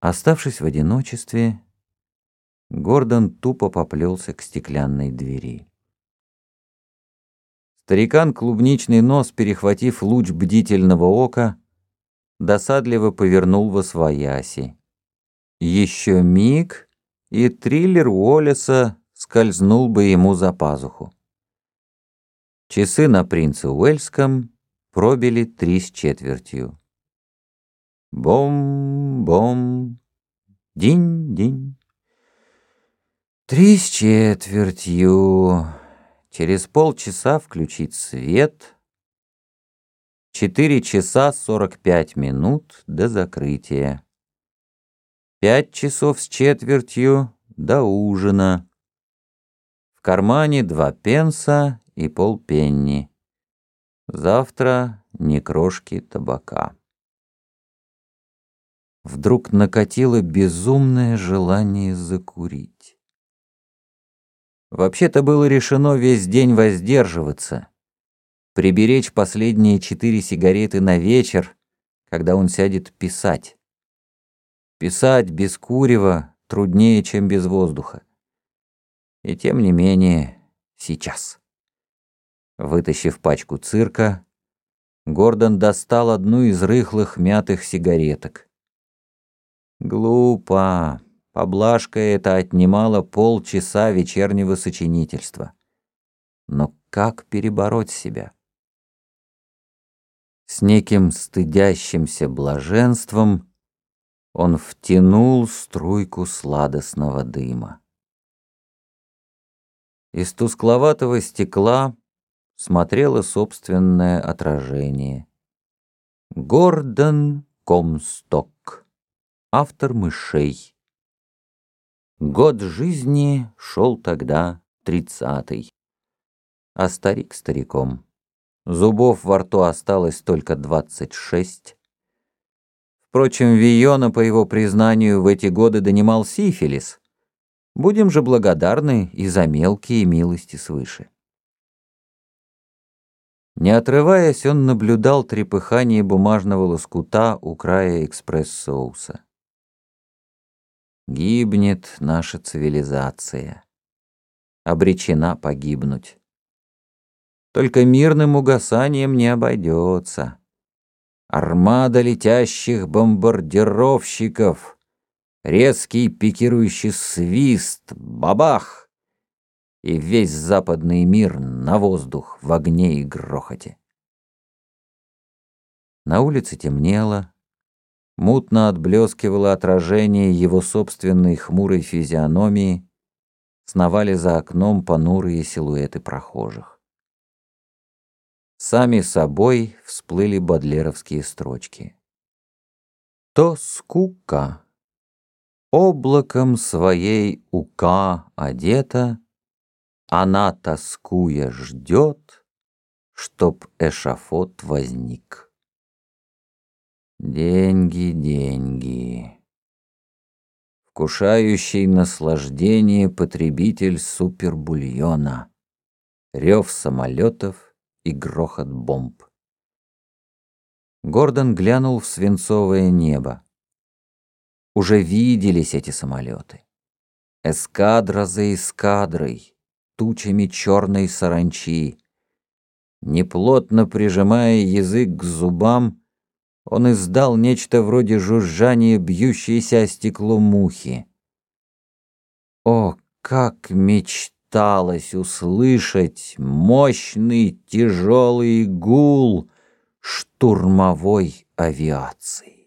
Оставшись в одиночестве, Гордон тупо поплелся к стеклянной двери. Старикан клубничный нос, перехватив луч бдительного ока, досадливо повернул во свояси. Еще миг, и триллер Уоллеса скользнул бы ему за пазуху. Часы на принце Уэльском пробили три с четвертью. Бом-бом, динь-динь. Три с четвертью. Через полчаса включить свет. Четыре часа сорок пять минут до закрытия. Пять часов с четвертью до ужина. В кармане два пенса и полпенни. Завтра ни крошки табака вдруг накатило безумное желание закурить. Вообще-то было решено весь день воздерживаться, приберечь последние четыре сигареты на вечер, когда он сядет писать. Писать без курева труднее, чем без воздуха. И тем не менее, сейчас. Вытащив пачку цирка, Гордон достал одну из рыхлых мятых сигареток. Глупо. Поблажка это отнимала полчаса вечернего сочинительства. Но как перебороть себя? С неким стыдящимся блаженством он втянул струйку сладостного дыма. Из тускловатого стекла смотрело собственное отражение. Гордон Комсток автор мышей. Год жизни шел тогда тридцатый. А старик стариком. Зубов во рту осталось только двадцать шесть. Впрочем, Виона, по его признанию, в эти годы донимал сифилис. Будем же благодарны и за мелкие милости свыше. Не отрываясь, он наблюдал трепыхание бумажного лоскута у края экспресс-соуса. Гибнет наша цивилизация. Обречена погибнуть. Только мирным угасанием не обойдется. Армада летящих бомбардировщиков, резкий пикирующий свист, бабах, и весь западный мир на воздух в огне и грохоте. На улице темнело, мутно отблескивало отражение его собственной хмурой физиономии, сновали за окном понурые силуэты прохожих. Сами собой всплыли бодлеровские строчки. То скука, облаком своей ука одета, она, тоскуя, ждет, чтоб эшафот возник. Деньги, деньги. Вкушающий наслаждение потребитель супербульона. Рев самолетов и грохот бомб. Гордон глянул в свинцовое небо. Уже виделись эти самолеты. Эскадра за эскадрой, тучами черной саранчи. Неплотно прижимая язык к зубам, он издал нечто вроде жужжания бьющейся о стекло мухи. О, как мечталось услышать мощный тяжелый гул штурмовой авиации!